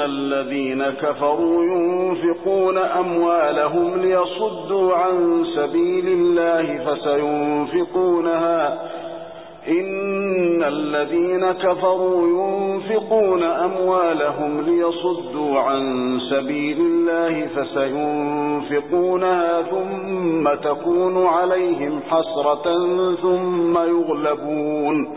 الذين كفروا ينفقون أموالهم ليصدوا عن سبيل الله فسينفقونها إن الذين كفروا ينفقون أموالهم ليصدوا عن سبيل الله فسينفقونها ثم تكون عليهم حسرة ثم يغلبون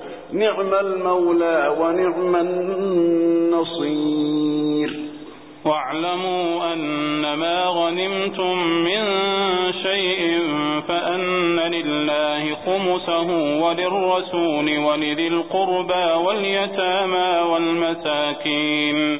نعم المولى ونعم النصير. واعلموا أن ما غنمتم من شيء فأن لله خمسه وللرسول ولذي القربى واليتامى والمساكين.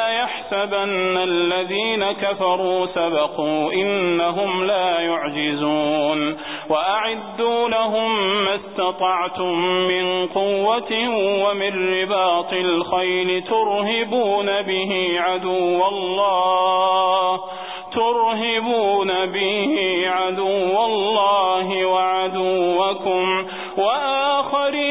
يحسبن الذين كفروا سبقوا إنهم لا يعجزون وأعدوا لهم ما استطعتم من قوة ومن رباط الخيل ترهبون به عدو الله ترهبون به عدو الله وعدوكم وآخرين